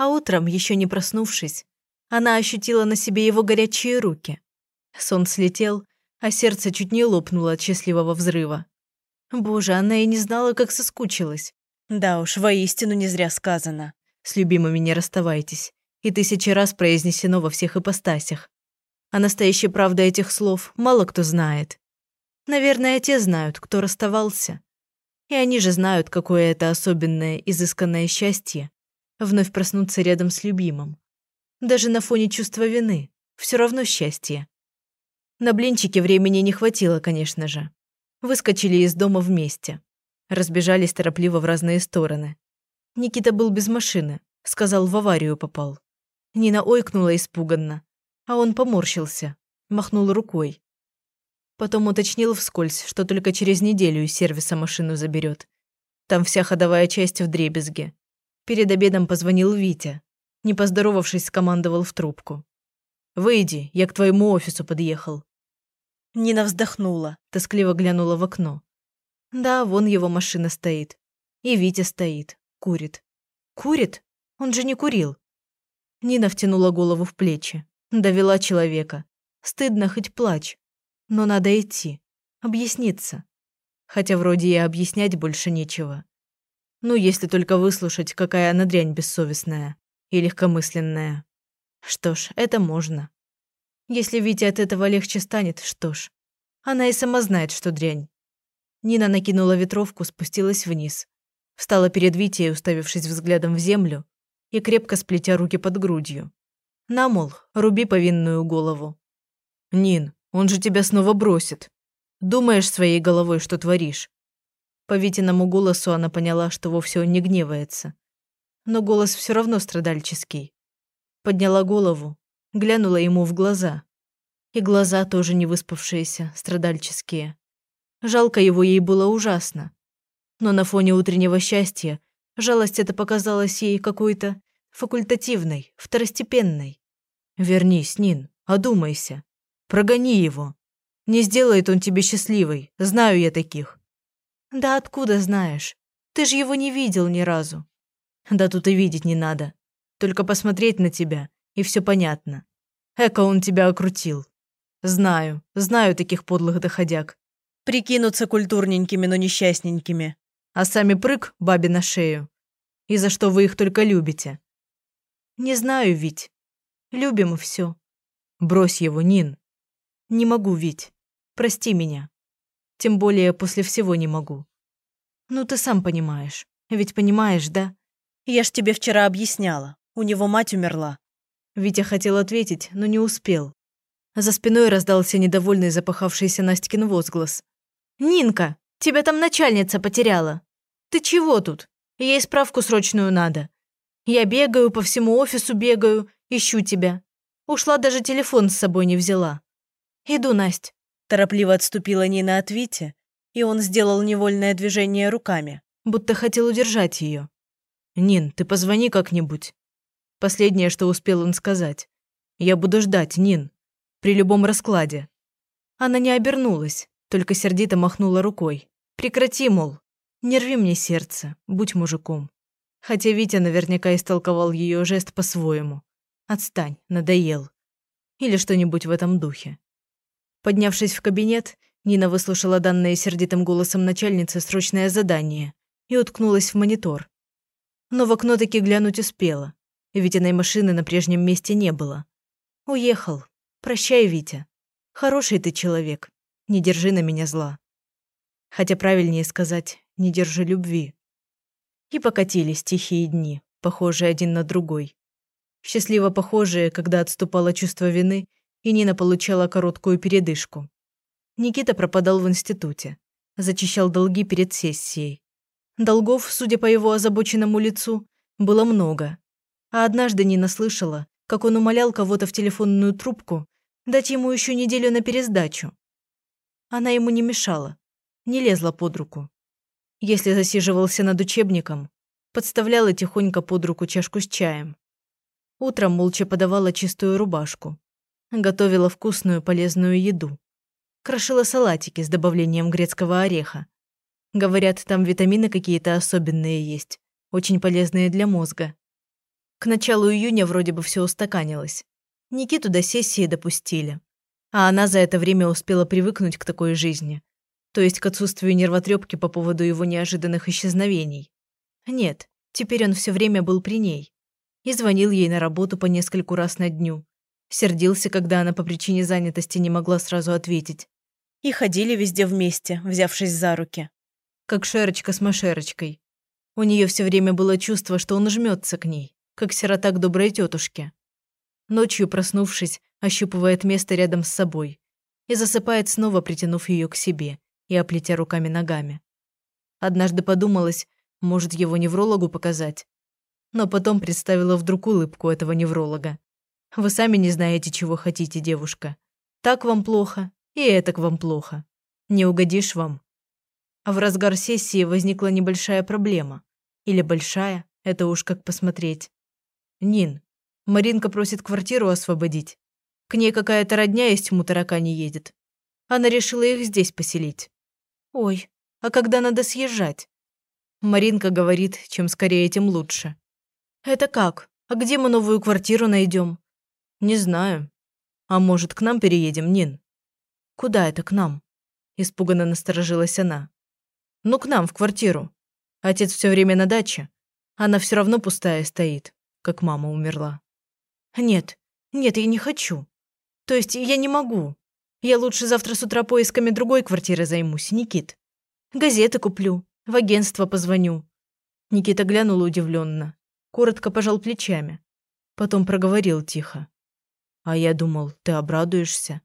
А утром, еще не проснувшись, она ощутила на себе его горячие руки. Сон слетел, а сердце чуть не лопнуло от счастливого взрыва. Боже, она и не знала, как соскучилась. Да уж, воистину не зря сказано. С любимыми не расставайтесь. И тысячи раз произнесено во всех ипостасях. А настоящей правды этих слов мало кто знает. Наверное, те знают, кто расставался. И они же знают, какое это особенное, изысканное счастье вновь проснуться рядом с любимым. Даже на фоне чувства вины. Все равно счастье. На блинчики времени не хватило, конечно же. Выскочили из дома вместе. Разбежались торопливо в разные стороны. Никита был без машины. Сказал, в аварию попал. Нина ойкнула испуганно. А он поморщился. Махнул рукой. Потом уточнил вскользь, что только через неделю из сервиса машину заберет. Там вся ходовая часть в дребезге. Перед обедом позвонил Витя. Не поздоровавшись, скомандовал в трубку. «Выйди, я к твоему офису подъехал». Нина вздохнула, тоскливо глянула в окно. Да, вон его машина стоит. И Витя стоит, курит. Курит? Он же не курил. Нина втянула голову в плечи. Довела человека. Стыдно хоть плачь. Но надо идти. Объясниться. Хотя вроде и объяснять больше нечего. Ну, если только выслушать, какая она дрянь бессовестная и легкомысленная. Что ж, это можно. Если Вите от этого легче станет, что ж. Она и сама знает, что дрянь. Нина накинула ветровку, спустилась вниз. Встала перед Витей, уставившись взглядом в землю и крепко сплетя руки под грудью. На, мол, руби повинную голову. «Нин, он же тебя снова бросит. Думаешь своей головой, что творишь?» По Витиному голосу она поняла, что вовсе он не гневается. Но голос все равно страдальческий. Подняла голову, глянула ему в глаза. И глаза тоже не выспавшиеся, страдальческие. Жалко его ей было ужасно. Но на фоне утреннего счастья жалость эта показалась ей какой-то факультативной, второстепенной. «Вернись, Нин, одумайся. Прогони его. Не сделает он тебе счастливой, знаю я таких». «Да откуда знаешь? Ты же его не видел ни разу». «Да тут и видеть не надо. Только посмотреть на тебя, и все понятно. Эко он тебя окрутил. Знаю, знаю таких подлых доходяг. Прикинуться культурненькими, но несчастненькими. А сами прыг бабе на шею. И за что вы их только любите?» «Не знаю, Вить. Любим и все. Брось его, Нин. Не могу, Вить. Прости меня. Тем более после всего не могу. Ну, ты сам понимаешь. Ведь понимаешь, да? Я ж тебе вчера объясняла. У него мать умерла. Витя хотел ответить, но не успел. За спиной раздался недовольный запахавшийся Настькин возглас. «Нинка, тебя там начальница потеряла. Ты чего тут? Ей справку срочную надо. Я бегаю, по всему офису бегаю, ищу тебя. Ушла, даже телефон с собой не взяла. Иду, Насть. Торопливо отступила Нина от Вити, и он сделал невольное движение руками, будто хотел удержать ее. «Нин, ты позвони как-нибудь». Последнее, что успел он сказать. «Я буду ждать, Нин. При любом раскладе». Она не обернулась, только сердито махнула рукой. «Прекрати, мол. Не рви мне сердце, будь мужиком». Хотя Витя наверняка истолковал ее жест по-своему. «Отстань, надоел». Или что-нибудь в этом духе. Поднявшись в кабинет, Нина выслушала данное сердитым голосом начальницы срочное задание и уткнулась в монитор. Но в окно таки глянуть успела. Витиной машины на прежнем месте не было. Уехал. Прощай, Витя. Хороший ты человек. Не держи на меня зла. Хотя правильнее сказать, не держи любви. И покатились тихие дни, похожие один на другой. Счастливо похожие, когда отступало чувство вины, и Нина получала короткую передышку. Никита пропадал в институте. Зачищал долги перед сессией. Долгов, судя по его озабоченному лицу, было много. А однажды Нина слышала, как он умолял кого-то в телефонную трубку дать ему еще неделю на пересдачу. Она ему не мешала, не лезла под руку. Если засиживался над учебником, подставляла тихонько под руку чашку с чаем. Утром молча подавала чистую рубашку. Готовила вкусную полезную еду. Крошила салатики с добавлением грецкого ореха. Говорят, там витамины какие-то особенные есть, очень полезные для мозга. К началу июня вроде бы все устаканилось. Никиту до сессии допустили. А она за это время успела привыкнуть к такой жизни. То есть к отсутствию нервотрепки по поводу его неожиданных исчезновений. Нет, теперь он все время был при ней. И звонил ей на работу по нескольку раз на дню. Сердился, когда она по причине занятости не могла сразу ответить. И ходили везде вместе, взявшись за руки. Как Шерочка с Машерочкой. У нее все время было чувство, что он жмется к ней, как сирота к доброй тетушке. Ночью, проснувшись, ощупывает место рядом с собой и засыпает снова, притянув ее к себе и оплетя руками-ногами. Однажды подумалось, может, его неврологу показать. Но потом представила вдруг улыбку этого невролога. Вы сами не знаете, чего хотите, девушка. Так вам плохо, и это к вам плохо. Не угодишь вам. А в разгар сессии возникла небольшая проблема. Или большая, это уж как посмотреть. Нин, Маринка просит квартиру освободить. К ней какая-то родня из тьму таракани едет. Она решила их здесь поселить. Ой, а когда надо съезжать? Маринка говорит, чем скорее, тем лучше. Это как? А где мы новую квартиру найдем? Не знаю. А может, к нам переедем, Нин? Куда это к нам? Испуганно насторожилась она. Ну, к нам, в квартиру. Отец все время на даче. Она все равно пустая стоит, как мама умерла. Нет, нет, я не хочу. То есть я не могу. Я лучше завтра с утра поисками другой квартиры займусь, Никит. Газеты куплю, в агентство позвоню. Никита глянул удивленно, коротко пожал плечами. Потом проговорил тихо. А я думал, ты обрадуешься.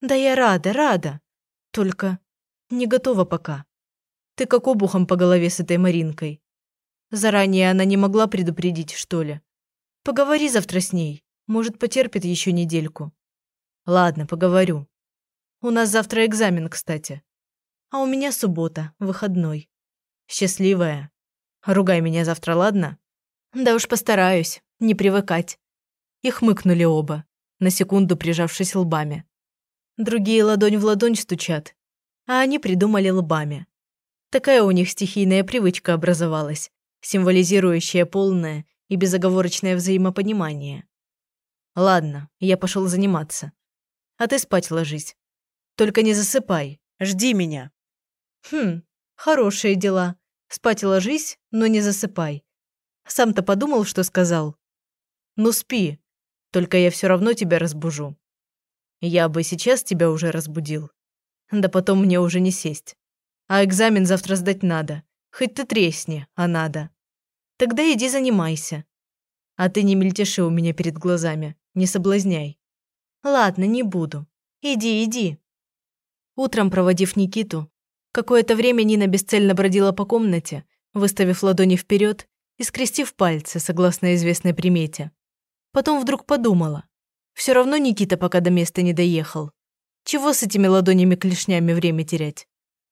Да я рада, рада. Только не готова пока. Ты как обухом по голове с этой Маринкой. Заранее она не могла предупредить, что ли? Поговори завтра с ней. Может, потерпит еще недельку. Ладно, поговорю. У нас завтра экзамен, кстати. А у меня суббота, выходной. Счастливая. Ругай меня завтра, ладно? Да уж постараюсь, не привыкать. И хмыкнули оба, на секунду прижавшись лбами. Другие ладонь в ладонь стучат, а они придумали лбами. Такая у них стихийная привычка образовалась, символизирующая полное и безоговорочное взаимопонимание. Ладно, я пошел заниматься. А ты спать ложись. Только не засыпай. Жди меня. Хм, хорошие дела. Спать ложись, но не засыпай. Сам-то подумал, что сказал. Ну спи. Только я все равно тебя разбужу. Я бы сейчас тебя уже разбудил. Да потом мне уже не сесть. А экзамен завтра сдать надо. Хоть ты тресни, а надо. Тогда иди занимайся. А ты не мельтеши у меня перед глазами. Не соблазняй. Ладно, не буду. Иди, иди. Утром, проводив Никиту, какое-то время Нина бесцельно бродила по комнате, выставив ладони вперед и скрестив пальцы, согласно известной примете. Потом вдруг подумала. Все равно Никита пока до места не доехал. Чего с этими ладонями-клешнями время терять?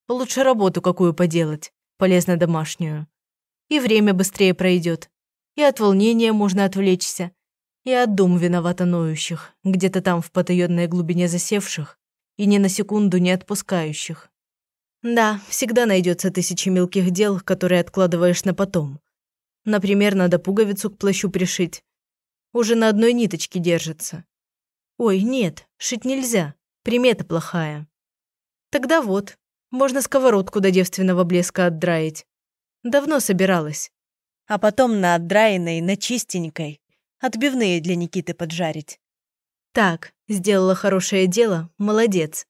Лучше работу какую поделать, полезно домашнюю. И время быстрее пройдет. И от волнения можно отвлечься, и от дум виновато ноющих, где-то там в потаённой глубине засевших и ни на секунду не отпускающих. Да, всегда найдется тысячи мелких дел, которые откладываешь на потом. Например, надо пуговицу к плащу пришить. Уже на одной ниточке держится. Ой, нет, шить нельзя, примета плохая. Тогда вот, можно сковородку до девственного блеска отдраить. Давно собиралась. А потом на отдраенной, на чистенькой Отбивные для Никиты поджарить. Так, сделала хорошее дело, молодец.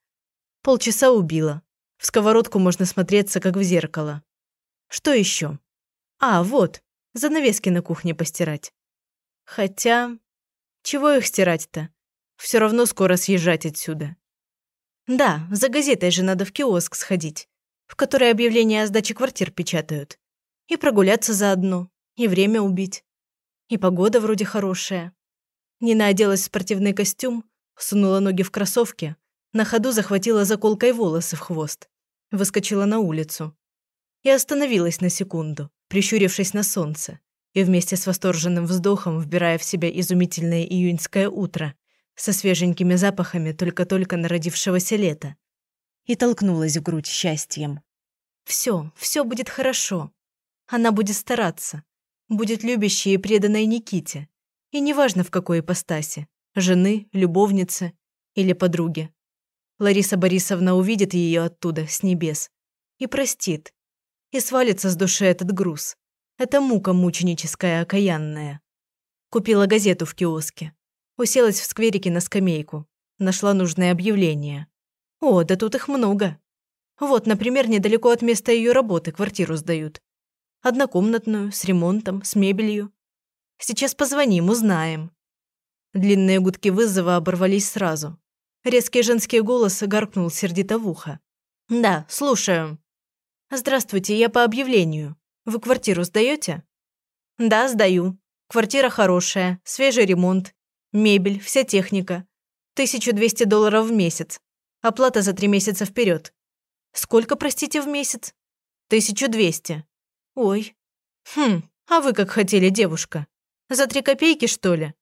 Полчаса убила. В сковородку можно смотреться, как в зеркало. Что еще? А, вот, занавески на кухне постирать. Хотя... Чего их стирать-то? Все равно скоро съезжать отсюда. Да, за газетой же надо в киоск сходить, в который объявления о сдаче квартир печатают. И прогуляться заодно, и время убить. И погода вроде хорошая. Нина оделась в спортивный костюм, сунула ноги в кроссовки, на ходу захватила заколкой волосы в хвост, выскочила на улицу и остановилась на секунду, прищурившись на солнце, и вместе с восторженным вздохом вбирая в себя изумительное июньское утро со свеженькими запахами только-только народившегося лета. И толкнулась в грудь счастьем. Все, все будет хорошо. Она будет стараться. будет любящей и преданной Никите. И неважно в какой ипостаси – жены, любовницы или подруги. Лариса Борисовна увидит ее оттуда, с небес, и простит, и свалится с души этот груз. Это мука мученическая, окаянная. Купила газету в киоске. Уселась в скверике на скамейку. Нашла нужное объявление. О, да тут их много. Вот, например, недалеко от места ее работы квартиру сдают. Однокомнатную, с ремонтом, с мебелью. Сейчас позвоним, узнаем. Длинные гудки вызова оборвались сразу. Резкий женский голос гаркнул сердито в ухо. «Да, слушаю». «Здравствуйте, я по объявлению. Вы квартиру сдаете?» «Да, сдаю. Квартира хорошая, свежий ремонт, мебель, вся техника. 1200 долларов в месяц. Оплата за три месяца вперед. Сколько, простите, в месяц? 1200. Ой. Хм, а вы как хотели, девушка? За три копейки, что ли?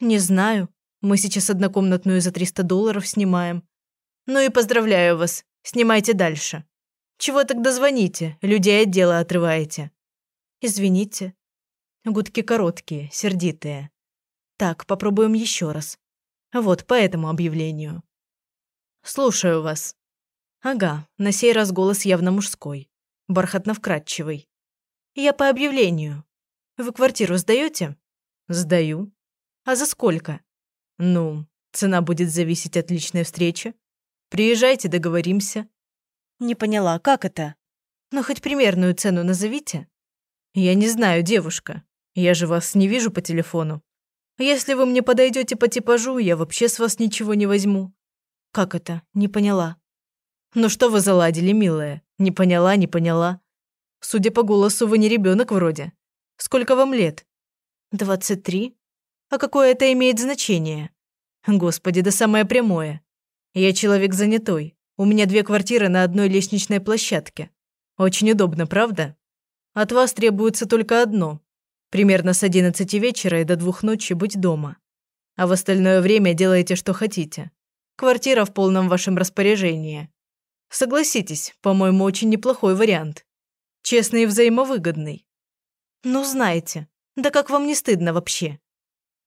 Не знаю. Мы сейчас однокомнатную за 300 долларов снимаем. Ну и поздравляю вас. Снимайте дальше. Чего тогда звоните? Людей от дела отрываете. Извините. Гудки короткие, сердитые. Так, попробуем еще раз. Вот по этому объявлению. Слушаю вас. Ага, на сей раз голос явно мужской. Бархатно-вкрадчивый. Я по объявлению. Вы квартиру сдаете? Сдаю. А за сколько? Ну, цена будет зависеть от личной встречи. Приезжайте, договоримся. Не поняла, как это? Ну, хоть примерную цену назовите. Я не знаю, девушка. Я же вас не вижу по телефону. Если вы мне подойдете по типажу, я вообще с вас ничего не возьму. Как это? Не поняла. Ну что вы заладили, милая? Не поняла, не поняла. Судя по голосу, вы не ребенок вроде. Сколько вам лет? Двадцать три. А какое это имеет значение? Господи, да самое прямое. Я человек занятой. У меня две квартиры на одной лестничной площадке. Очень удобно, правда? От вас требуется только одно. Примерно с 11 вечера и до двух ночи будь дома. А в остальное время делайте, что хотите. Квартира в полном вашем распоряжении. Согласитесь, по-моему, очень неплохой вариант. Честный и взаимовыгодный. Ну, знаете, да как вам не стыдно вообще?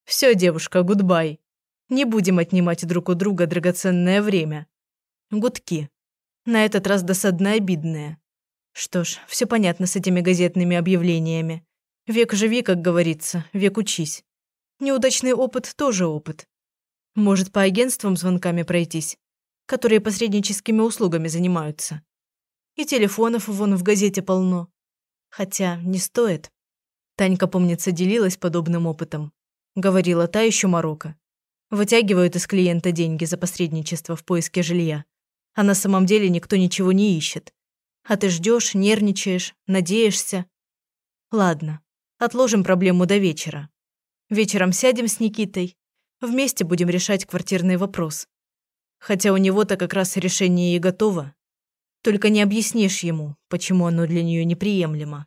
Все, девушка, гудбай. Не будем отнимать друг у друга драгоценное время. Гудки. На этот раз досадно обидные. Что ж, все понятно с этими газетными объявлениями. Век живи, как говорится, век учись. Неудачный опыт тоже опыт. Может, по агентствам звонками пройтись, которые посредническими услугами занимаются. И телефонов вон в газете полно. Хотя не стоит. Танька, помнится, делилась подобным опытом. Говорила та еще Марокко. Вытягивают из клиента деньги за посредничество в поиске жилья. А на самом деле никто ничего не ищет. А ты ждешь, нервничаешь, надеешься. Ладно, отложим проблему до вечера. Вечером сядем с Никитой. Вместе будем решать квартирный вопрос. Хотя у него-то как раз решение и готово. Только не объяснишь ему, почему оно для нее неприемлемо.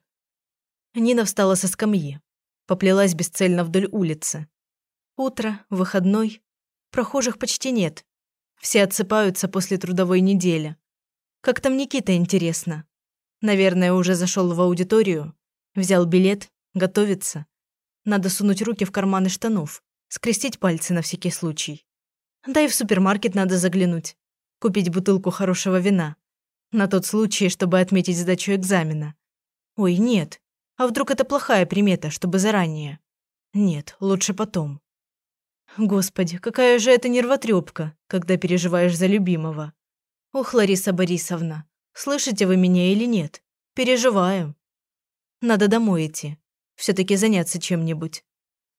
Нина встала со скамьи поплелась бесцельно вдоль улицы. Утро, выходной. Прохожих почти нет. Все отсыпаются после трудовой недели. Как там Никита, интересно? Наверное, уже зашел в аудиторию, взял билет, готовится. Надо сунуть руки в карманы штанов, скрестить пальцы на всякий случай. Да и в супермаркет надо заглянуть, купить бутылку хорошего вина. На тот случай, чтобы отметить сдачу экзамена. Ой, нет, а вдруг это плохая примета, чтобы заранее? Нет, лучше потом. Господи, какая же это нервотрепка, когда переживаешь за любимого. Ох, Лариса Борисовна, слышите вы меня или нет? Переживаю. Надо домой идти. все таки заняться чем-нибудь.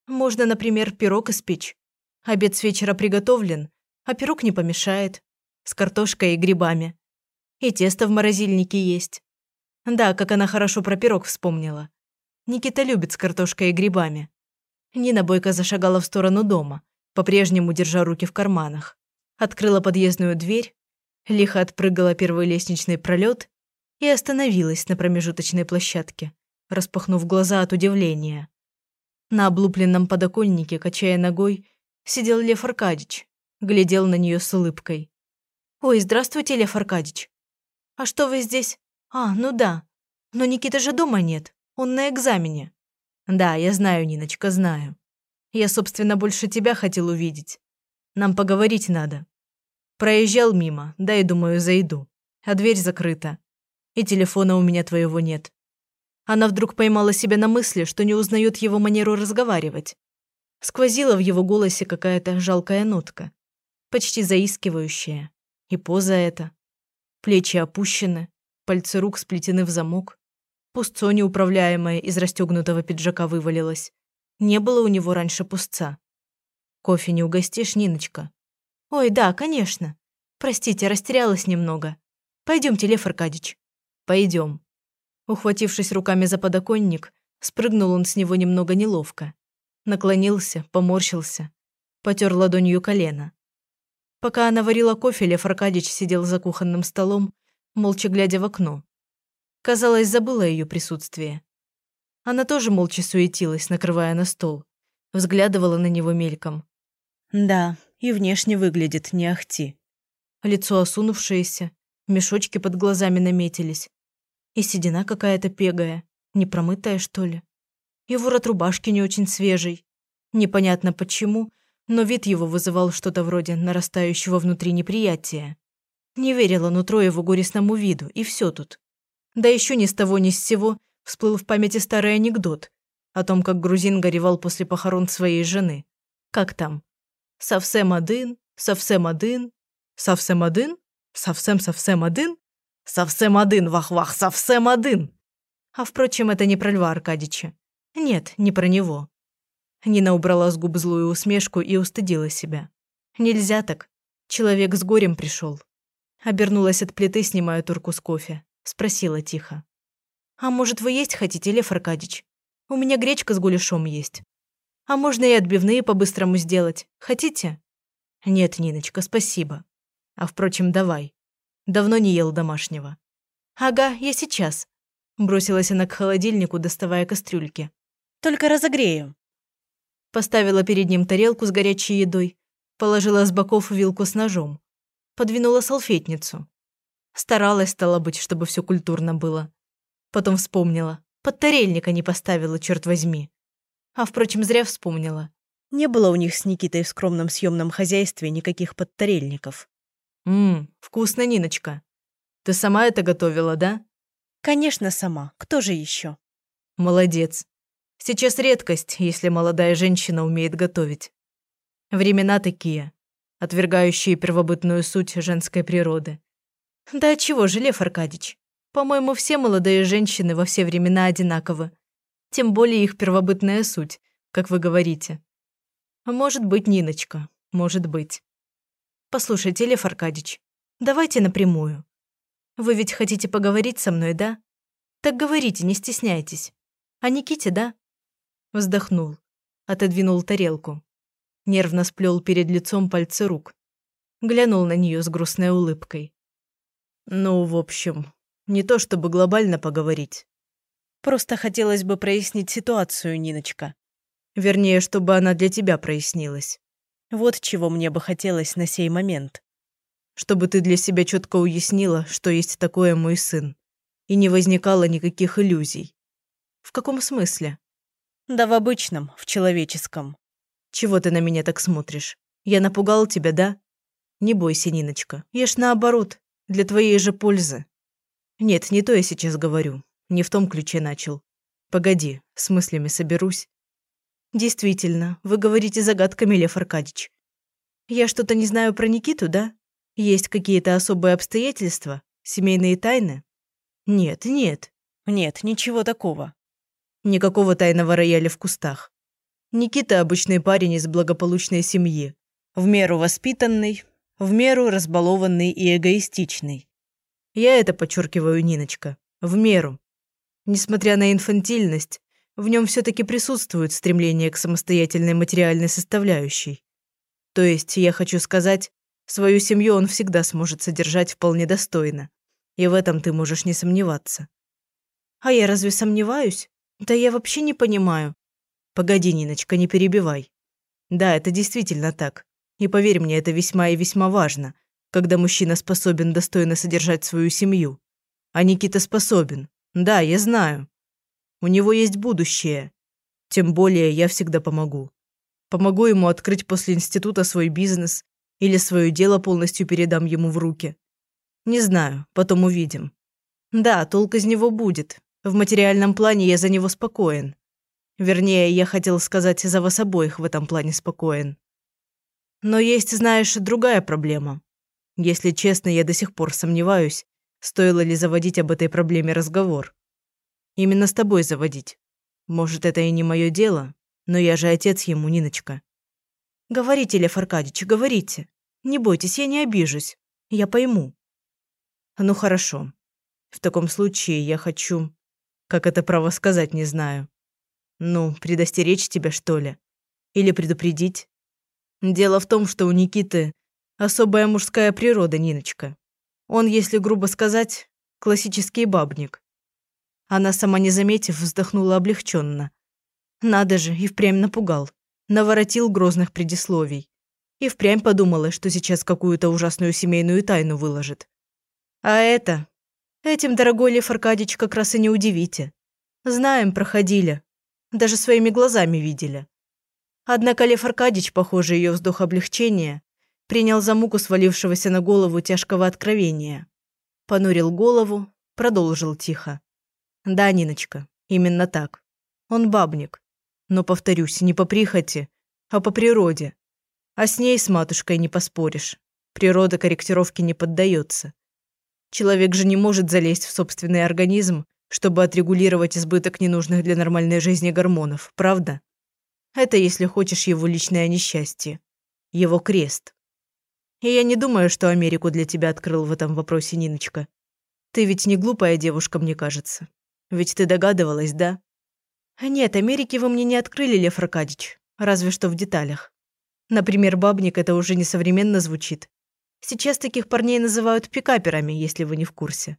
Можно, например, пирог испечь. Обед с вечера приготовлен, а пирог не помешает. С картошкой и грибами. И тесто в морозильнике есть. Да, как она хорошо про пирог вспомнила. Никита любит с картошкой и грибами. Нина бойко зашагала в сторону дома, по-прежнему держа руки в карманах. Открыла подъездную дверь, лихо отпрыгала первый лестничный пролет и остановилась на промежуточной площадке, распахнув глаза от удивления. На облупленном подоконнике, качая ногой, сидел Лев Аркадьевич, глядел на нее с улыбкой. «Ой, здравствуйте, Лев Аркадьевич. А что вы здесь? А, ну да. Но Никиты же дома нет. Он на экзамене. Да, я знаю, Ниночка, знаю. Я, собственно, больше тебя хотел увидеть. Нам поговорить надо. Проезжал мимо, да и думаю, зайду. А дверь закрыта. И телефона у меня твоего нет. Она вдруг поймала себя на мысли, что не узнает его манеру разговаривать. Сквозила в его голосе какая-то жалкая нотка, почти заискивающая. И поза эта. Плечи опущены, пальцы рук сплетены в замок. Пустцо неуправляемое из расстегнутого пиджака вывалилось. Не было у него раньше пустца. «Кофе не угостишь, Ниночка?» «Ой, да, конечно. Простите, растерялась немного. Пойдемте, Лев Аркадьевич». «Пойдем». Ухватившись руками за подоконник, спрыгнул он с него немного неловко. Наклонился, поморщился, потер ладонью колено. Пока она варила кофе, Лев Аркадьевич сидел за кухонным столом, молча глядя в окно. Казалось, забыла ее присутствие. Она тоже молча суетилась, накрывая на стол. Взглядывала на него мельком. Да, и внешне выглядит не ахти. Лицо осунувшееся, мешочки под глазами наметились. И седина какая-то пегая, непромытая, что ли. И ворот рубашки не очень свежий. Непонятно почему, но вид его вызывал что-то вроде нарастающего внутри неприятия. Не верила нутро его горестному виду, и все тут. Да еще ни с того ни с сего всплыл в памяти старый анекдот о том, как грузин горевал после похорон своей жены. Как там? «Совсем один, совсем один, совсем один, совсем-совсем один, совсем один, вах-вах, совсем один». А впрочем, это не про Льва Аркадьича. Нет, не про него. Нина убрала с губ злую усмешку и устыдила себя. Нельзя так. Человек с горем пришел. Обернулась от плиты, снимая турку с кофе. Спросила тихо. «А может, вы есть хотите, Лев Аркадьевич? У меня гречка с гуляшом есть. А можно и отбивные по-быстрому сделать. Хотите?» «Нет, Ниночка, спасибо. А впрочем, давай. Давно не ел домашнего». «Ага, я сейчас». Бросилась она к холодильнику, доставая кастрюльки. «Только разогрею». Поставила перед ним тарелку с горячей едой, положила с боков вилку с ножом, подвинула салфетницу. Старалась, стало быть, чтобы все культурно было. Потом вспомнила. Подтарельника не поставила, черт возьми. А, впрочем, зря вспомнила. Не было у них с Никитой в скромном съемном хозяйстве никаких подтарельников. «Ммм, вкусно, Ниночка. Ты сама это готовила, да?» «Конечно, сама. Кто же еще? «Молодец. Сейчас редкость, если молодая женщина умеет готовить. Времена такие, отвергающие первобытную суть женской природы. Да чего же, Лев Аркадьевич? По-моему, все молодые женщины во все времена одинаковы. Тем более их первобытная суть, как вы говорите. Может быть, Ниночка, может быть. Послушайте, Лев Аркадьевич, давайте напрямую. Вы ведь хотите поговорить со мной, да? Так говорите, не стесняйтесь. А Никите, да? Вздохнул. Отодвинул тарелку. Нервно сплел перед лицом пальцы рук. Глянул на нее с грустной улыбкой. «Ну, в общем, не то чтобы глобально поговорить. Просто хотелось бы прояснить ситуацию, Ниночка. Вернее, чтобы она для тебя прояснилась. Вот чего мне бы хотелось на сей момент. Чтобы ты для себя четко уяснила, что есть такое мой сын. И не возникало никаких иллюзий. В каком смысле? Да в обычном, в человеческом. Чего ты на меня так смотришь? Я напугал тебя, да? Не бойся, Ниночка. Я ж наоборот, для твоей же пользы. Нет, не то я сейчас говорю. Не в том ключе начал. Погоди, с мыслями соберусь. Действительно, вы говорите загадками, Лев Аркадьевич. Я что-то не знаю про Никиту, да? Есть какие-то особые обстоятельства? Семейные тайны? Нет, нет. Нет, ничего такого. Никакого тайного рояля в кустах. Никита – обычный парень из благополучной семьи. В меру воспитанный, в меру разбалованный и эгоистичный. Я это подчеркиваю, Ниночка. В меру. Несмотря на инфантильность, в нем все-таки присутствует стремление к самостоятельной материальной составляющей. То есть, я хочу сказать, свою семью он всегда сможет содержать вполне достойно. И в этом ты можешь не сомневаться. А я разве сомневаюсь? Да я вообще не понимаю. Погоди, Ниночка, не перебивай. Да, это действительно так. И поверь мне, это весьма и весьма важно, когда мужчина способен достойно содержать свою семью. А Никита способен. Да, я знаю. У него есть будущее. Тем более я всегда помогу. Помогу ему открыть после института свой бизнес или свое дело полностью передам ему в руки. Не знаю, потом увидим. Да, толк из него будет. В материальном плане я за него спокоен. Вернее, я хотел сказать, за вас обоих в этом плане спокоен. Но есть, знаешь, другая проблема. Если честно, я до сих пор сомневаюсь, стоило ли заводить об этой проблеме разговор. Именно с тобой заводить. Может, это и не мое дело, но я же отец ему, Ниночка. Говорите, Лев Аркадьевич, говорите. Не бойтесь, я не обижусь. Я пойму. Ну хорошо. В таком случае я хочу... Как это право сказать, не знаю. Ну, предостеречь тебя, что ли? Или предупредить? Дело в том, что у Никиты особая мужская природа, Ниночка. Он, если грубо сказать, классический бабник. Она, сама не заметив, вздохнула облегченно. Надо же, и впрямь напугал. Наворотил грозных предисловий. И впрямь подумала, что сейчас какую-то ужасную семейную тайну выложит. А это... Этим, дорогой Лев Аркадьевич, как раз и не удивите. Знаем, проходили. Даже своими глазами видели. Однако Лев Аркадьевич, похоже, ее вздох облегчения, принял за муку свалившегося на голову тяжкого откровения. Понурил голову, продолжил тихо. Да, Ниночка, именно так. Он бабник. Но, повторюсь, не по прихоти, а по природе. А с ней, с матушкой, не поспоришь. Природа корректировке не поддается. Человек же не может залезть в собственный организм, чтобы отрегулировать избыток ненужных для нормальной жизни гормонов, правда? Это, если хочешь, его личное несчастье. Его крест. И я не думаю, что Америку для тебя открыл в этом вопросе Ниночка. Ты ведь не глупая девушка, мне кажется. Ведь ты догадывалась, да? Нет, Америки вы мне не открыли, Лев Аркадьевич. Разве что в деталях. Например, бабник – это уже не современно звучит. Сейчас таких парней называют пикаперами, если вы не в курсе.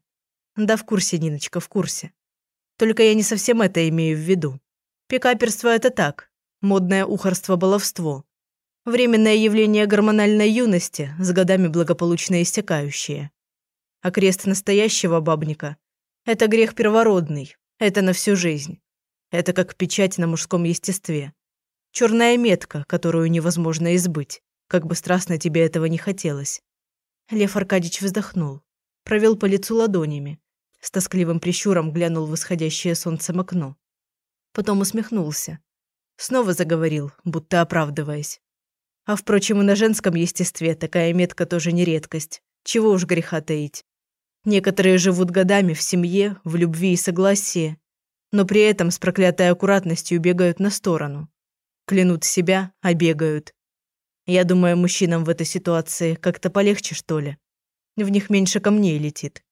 Да, в курсе, Ниночка, в курсе. Только я не совсем это имею в виду. Пикаперство – это так, модное ухарство-баловство. Временное явление гормональной юности, с годами благополучно истекающее. А крест настоящего бабника это грех первородный. Это на всю жизнь. Это как печать на мужском естестве. Черная метка, которую невозможно избыть, как бы страстно тебе этого не хотелось. Лев Аркадьевич вздохнул, провел по лицу ладонями, с тоскливым прищуром глянул в исходящее солнцем окно. Потом усмехнулся. Снова заговорил, будто оправдываясь. А впрочем, и на женском естестве такая метка тоже не редкость. Чего уж греха таить. Некоторые живут годами в семье, в любви и согласии, но при этом с проклятой аккуратностью бегают на сторону. Клянут себя, а бегают. Я думаю, мужчинам в этой ситуации как-то полегче, что ли. В них меньше камней летит.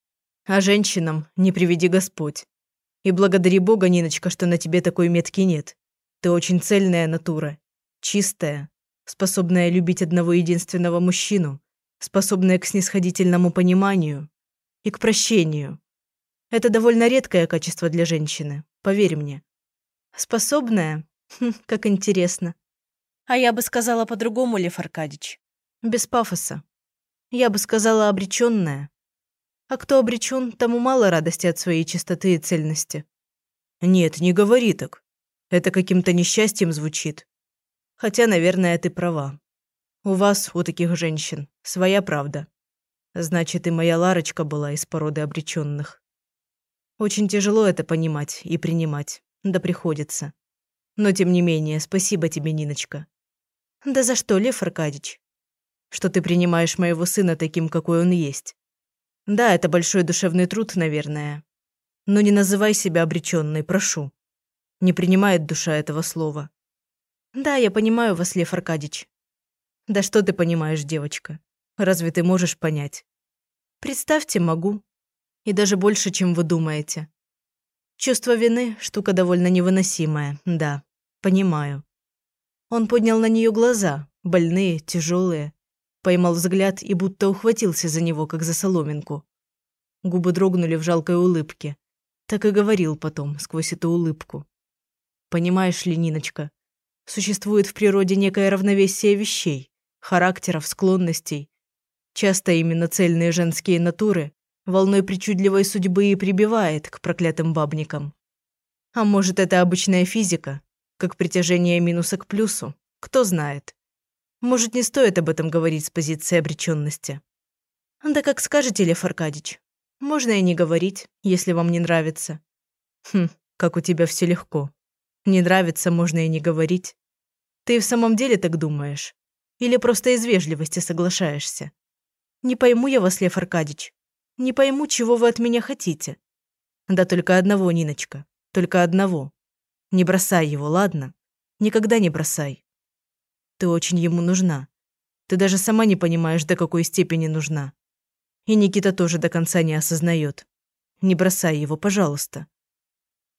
А женщинам не приведи Господь. И благодари Бога, Ниночка, что на тебе такой метки нет. Ты очень цельная натура, чистая, способная любить одного единственного мужчину, способная к снисходительному пониманию, и к прощению. Это довольно редкое качество для женщины, поверь мне. Способная? Хм, как интересно. А я бы сказала по-другому, Лев Аркадьевич. Без пафоса. Я бы сказала обречённая. А кто обречён, тому мало радости от своей чистоты и цельности. Нет, не говори так. Это каким-то несчастьем звучит. Хотя, наверное, ты права. У вас, у таких женщин, своя правда. Значит, и моя Ларочка была из породы обречённых. Очень тяжело это понимать и принимать, да приходится. Но тем не менее, спасибо тебе, Ниночка. Да за что, Лев Аркадьевич? Что ты принимаешь моего сына таким, какой он есть. Да, это большой душевный труд, наверное. Но не называй себя обречённой, прошу. Не принимает душа этого слова. Да, я понимаю вас, Лев Аркадьевич. Да что ты понимаешь, девочка? Разве ты можешь понять? Представьте, могу. И даже больше, чем вы думаете. Чувство вины – штука довольно невыносимая, да, понимаю. Он поднял на нее глаза, больные, тяжелые, поймал взгляд и будто ухватился за него, как за соломинку. Губы дрогнули в жалкой улыбке. Так и говорил потом, сквозь эту улыбку. Понимаешь ли, Ниночка, существует в природе некое равновесие вещей, характеров, склонностей, Часто именно цельные женские натуры волной причудливой судьбы и прибивает к проклятым бабникам. А может, это обычная физика? Как притяжение минуса к плюсу. Кто знает. Может, не стоит об этом говорить с позиции обреченности. Да как скажете, Лев Аркадьевич. Можно и не говорить, если вам не нравится. Хм, как у тебя все легко. Не нравится, можно и не говорить. Ты в самом деле так думаешь? Или просто из вежливости соглашаешься? Не пойму я вас, Лев Аркадьевич. Не пойму, чего вы от меня хотите. Да только одного, Ниночка. Только одного. Не бросай его, ладно? Никогда не бросай. Ты очень ему нужна. Ты даже сама не понимаешь, до какой степени нужна. И Никита тоже до конца не осознает. Не бросай его, пожалуйста.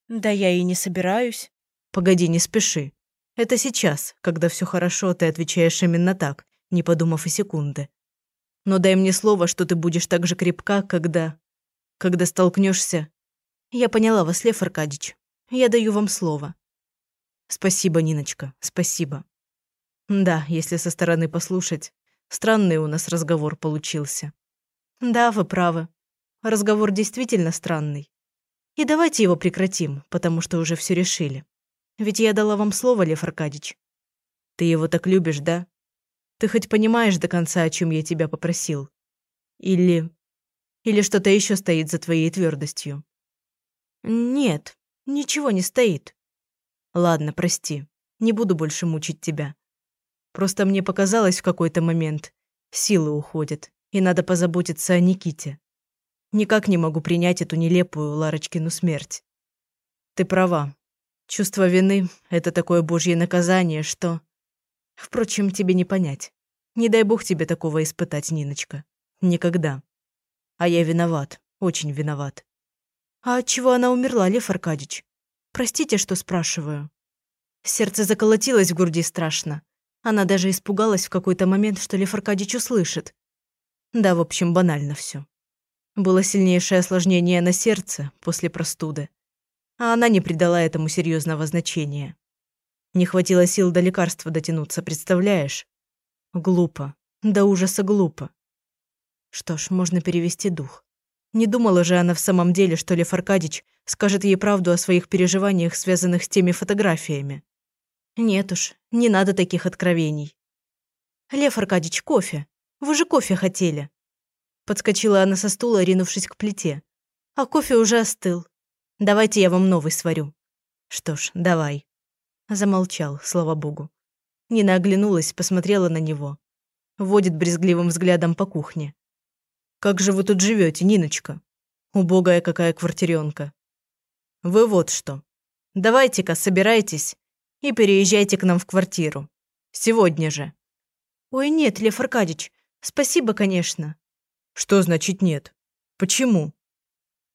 Да я и не собираюсь. Погоди, не спеши. Это сейчас, когда все хорошо, ты отвечаешь именно так, не подумав и секунды. Но дай мне слово, что ты будешь так же крепка, когда... Когда столкнешься. Я поняла вас, Лев Аркадьевич. Я даю вам слово. Спасибо, Ниночка, спасибо. Да, если со стороны послушать, странный у нас разговор получился. Да, вы правы. Разговор действительно странный. И давайте его прекратим, потому что уже все решили. Ведь я дала вам слово, Лев Аркадьевич. Ты его так любишь, да? Ты хоть понимаешь до конца, о чем я тебя попросил? Или... Или что-то еще стоит за твоей твердостью? Нет, ничего не стоит. Ладно, прости. Не буду больше мучить тебя. Просто мне показалось в какой-то момент, силы уходят, и надо позаботиться о Никите. Никак не могу принять эту нелепую Ларочкину смерть. Ты права. Чувство вины – это такое божье наказание, что... Впрочем, тебе не понять. Не дай бог тебе такого испытать, Ниночка. Никогда. А я виноват, очень виноват. А от чего она умерла, Лев Аркадьевич? Простите, что спрашиваю. Сердце заколотилось в груди страшно. Она даже испугалась в какой-то момент, что Лев Аркадьевич услышит. Да, в общем, банально все. Было сильнейшее осложнение на сердце после простуды. А она не придала этому серьезного значения. Не хватило сил до лекарства дотянуться, представляешь? Глупо. До ужаса глупо. Что ж, можно перевести дух. Не думала же она в самом деле, что Лев Аркадьевич скажет ей правду о своих переживаниях, связанных с теми фотографиями. Нет уж, не надо таких откровений. «Лев Аркадьевич, кофе. Вы же кофе хотели». Подскочила она со стула, ринувшись к плите. «А кофе уже остыл. Давайте я вам новый сварю». «Что ж, давай». Замолчал, слава богу. Нина оглянулась, посмотрела на него. Водит брезгливым взглядом по кухне. «Как же вы тут живете, Ниночка? Убогая какая квартирёнка. Вы вот что. Давайте-ка собирайтесь и переезжайте к нам в квартиру. Сегодня же». «Ой, нет, Лев Аркадьевич, спасибо, конечно». «Что значит нет? Почему?»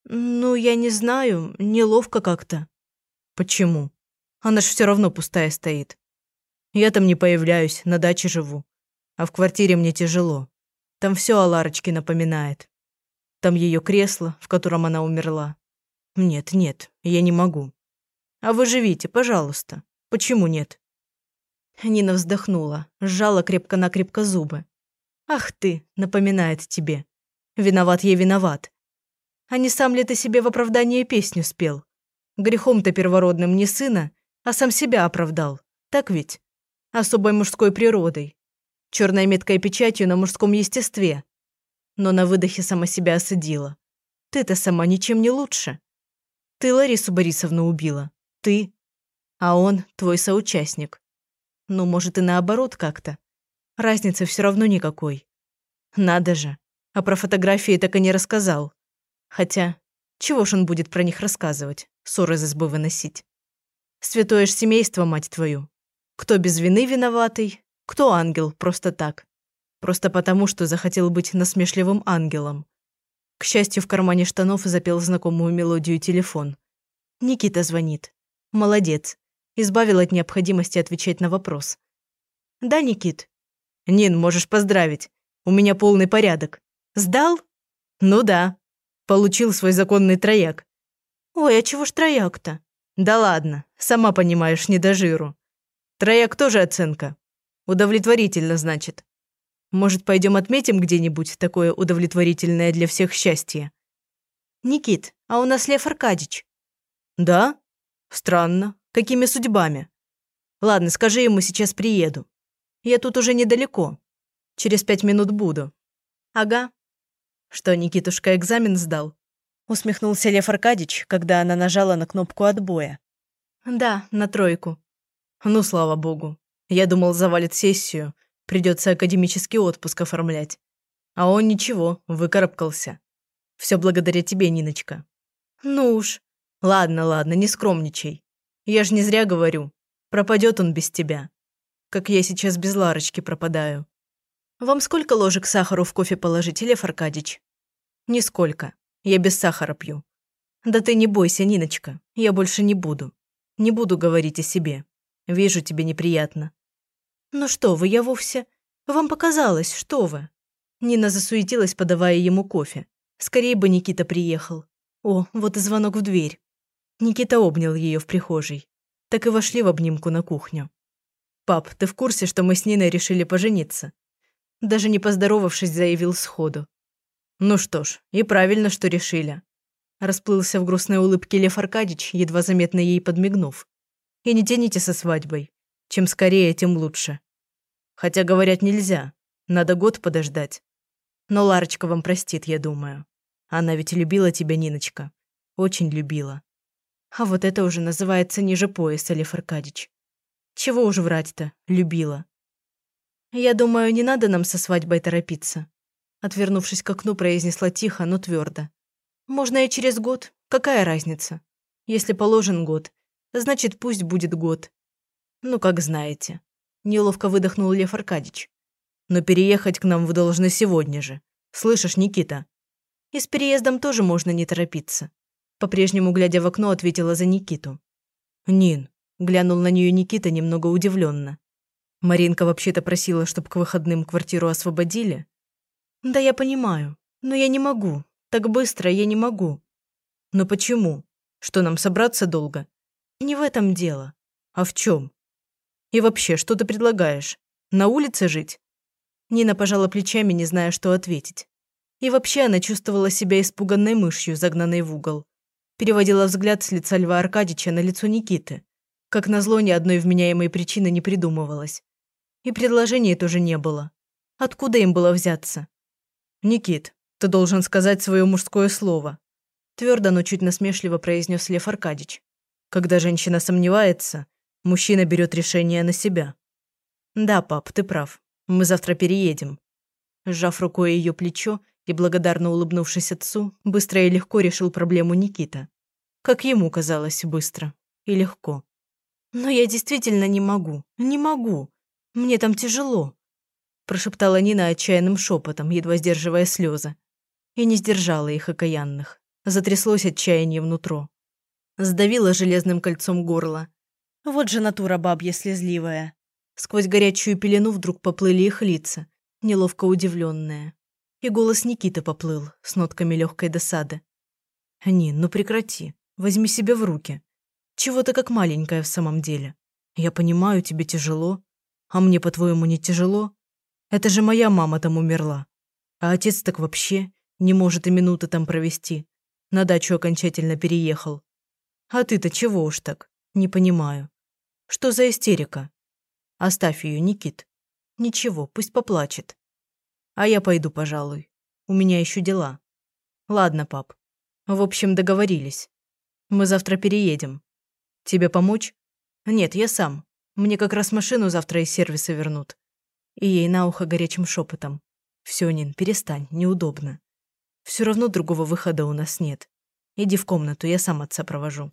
«Ну, я не знаю, неловко как-то». «Почему?» Она ж все равно пустая стоит. Я там не появляюсь, на даче живу. А в квартире мне тяжело. Там все о Ларочке напоминает. Там ее кресло, в котором она умерла. Нет, нет, я не могу. А вы живите, пожалуйста. Почему нет? Нина вздохнула, сжала крепко-накрепко зубы. «Ах ты!» — напоминает тебе. «Виноват я виноват». А не сам ли ты себе в оправдание песню спел? Грехом-то первородным не сына, а сам себя оправдал. Так ведь? Особой мужской природой. Черной меткой печатью на мужском естестве. Но на выдохе сама себя осадила. Ты-то сама ничем не лучше. Ты Ларису Борисовну убила. Ты. А он твой соучастник. Ну, может, и наоборот как-то. Разницы все равно никакой. Надо же. А про фотографии так и не рассказал. Хотя, чего ж он будет про них рассказывать, ссоры из избы выносить? Святое ж семейство, мать твою. Кто без вины виноватый, кто ангел просто так. Просто потому, что захотел быть насмешливым ангелом. К счастью, в кармане штанов запел знакомую мелодию телефон. Никита звонит. Молодец. Избавил от необходимости отвечать на вопрос. «Да, Никит?» «Нин, можешь поздравить. У меня полный порядок. Сдал?» «Ну да. Получил свой законный трояк». «Ой, а чего ж трояк-то?» Да ладно, сама понимаешь, не до жиру. Трояк тоже оценка. Удовлетворительно, значит. Может, пойдем отметим где-нибудь такое удовлетворительное для всех счастье? Никит, а у нас Лев Аркадьевич. Да? Странно. Какими судьбами? Ладно, скажи ему, сейчас приеду. Я тут уже недалеко. Через пять минут буду. Ага. Что, Никитушка экзамен сдал? Усмехнулся Лев Аркадьевич, когда она нажала на кнопку отбоя. Да, на тройку. Ну, слава богу. Я думал, завалит сессию. Придется академический отпуск оформлять. А он ничего, выкарабкался. Все благодаря тебе, Ниночка. Ну уж. Ладно, ладно, не скромничай. Я ж не зря говорю. Пропадет он без тебя. Как я сейчас без Ларочки пропадаю. Вам сколько ложек сахара в кофе положить, Лев Аркадьевич? Нисколько. Я без сахара пью. Да ты не бойся, Ниночка. Я больше не буду. Не буду говорить о себе. Вижу, тебе неприятно. Ну что вы, я вовсе... Вам показалось, что вы? Нина засуетилась, подавая ему кофе. Скорее бы Никита приехал. О, вот и звонок в дверь. Никита обнял ее в прихожей так и вошли в обнимку на кухню. «Пап, ты в курсе, что мы с Ниной решили пожениться?» Даже не поздоровавшись, заявил сходу. «Ну что ж, и правильно, что решили». Расплылся в грустной улыбке Лев Аркадьевич, едва заметно ей подмигнув. «И не тяните со свадьбой. Чем скорее, тем лучше. Хотя, говорят, нельзя. Надо год подождать. Но Ларочка вам простит, я думаю. Она ведь любила тебя, Ниночка. Очень любила. А вот это уже называется ниже пояса, Лев Аркадьевич. Чего уж врать-то, любила. Я думаю, не надо нам со свадьбой торопиться. Отвернувшись к окну, произнесла тихо, но твердо. Можно и через год. Какая разница? Если положен год, значит, пусть будет год. Ну, как знаете. Неловко выдохнул Лев Аркадьевич. Но переехать к нам вы должны сегодня же. Слышишь, Никита? И с переездом тоже можно не торопиться. По-прежнему, глядя в окно, ответила за Никиту. «Нин», – глянул на нее Никита немного удивленно. «Маринка вообще-то просила, чтобы к выходным квартиру освободили?» «Да я понимаю, но я не могу. Так быстро я не могу». «Но почему? Что, нам собраться долго?» «Не в этом дело». «А в чем? И вообще, что ты предлагаешь? На улице жить?» Нина пожала плечами, не зная, что ответить. И вообще она чувствовала себя испуганной мышью, загнанной в угол. Переводила взгляд с лица Льва Аркадьевича на лицо Никиты. Как назло, ни одной вменяемой причины не придумывалось. И предложения тоже не было. Откуда им было взяться? «Никит, ты должен сказать свое мужское слово», твердо, но чуть насмешливо произнес Лев Аркадьевич. «Когда женщина сомневается, мужчина берет решение на себя». «Да, пап, ты прав. Мы завтра переедем». Сжав рукой ее плечо, и, благодарно улыбнувшись отцу, быстро и легко решил проблему Никита. Как ему казалось быстро и легко. «Но я действительно не могу, не могу. Мне там тяжело», прошептала Нина отчаянным шепотом, едва сдерживая слезы. И не сдержала их окаянных. Затряслось отчаяние внутро. Сдавила железным кольцом горло. Вот же натура бабья слезливая. Сквозь горячую пелену вдруг поплыли их лица, неловко удивленные. И голос Никиты поплыл с нотками легкой досады. «Нин, ну прекрати. Возьми себя в руки. Чего ты как маленькая в самом деле? Я понимаю, тебе тяжело. А мне, по-твоему, не тяжело? Это же моя мама там умерла. А отец так вообще не может и минуты там провести. На дачу окончательно переехал. А ты-то чего уж так? Не понимаю. Что за истерика? Оставь ее, Никит. Ничего, пусть поплачет. А я пойду, пожалуй. У меня еще дела. Ладно, пап. В общем, договорились. Мы завтра переедем. Тебе помочь? Нет, я сам. Мне как раз машину завтра из сервиса вернут. И ей на ухо горячим шепотом. Все, Нин, перестань, неудобно. Все равно другого выхода у нас нет. Иди в комнату, я сам отца провожу.